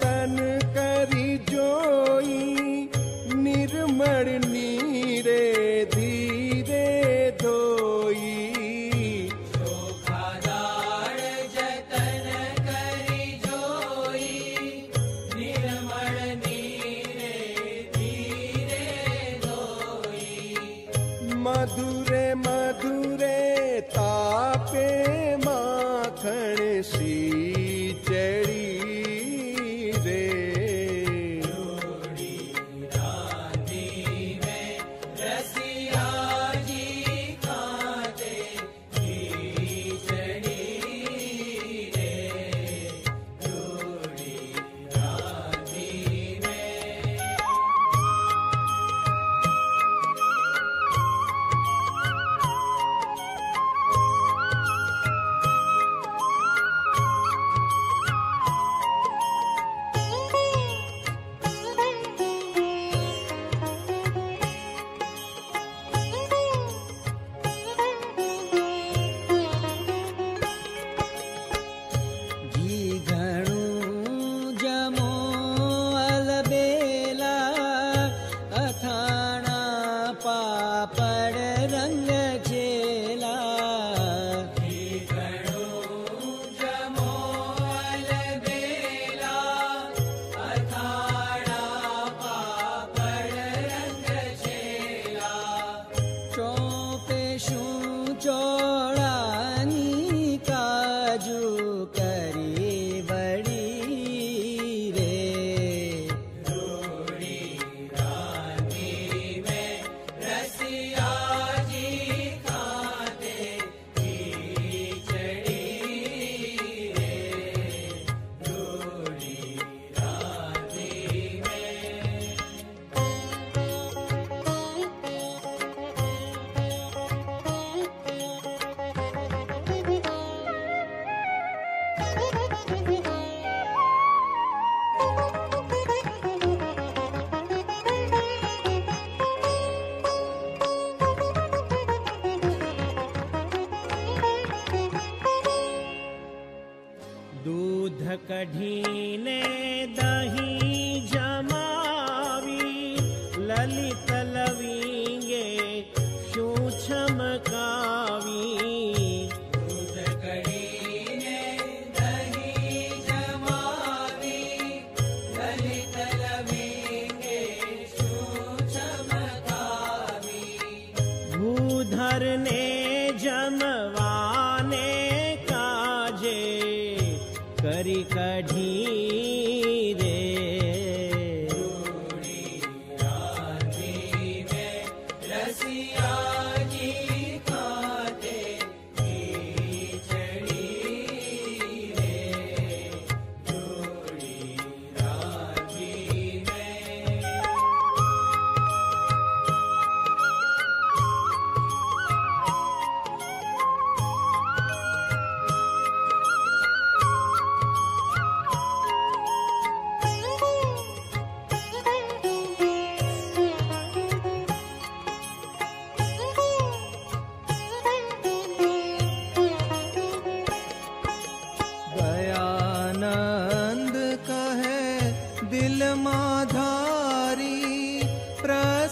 तन strong. कढीने दही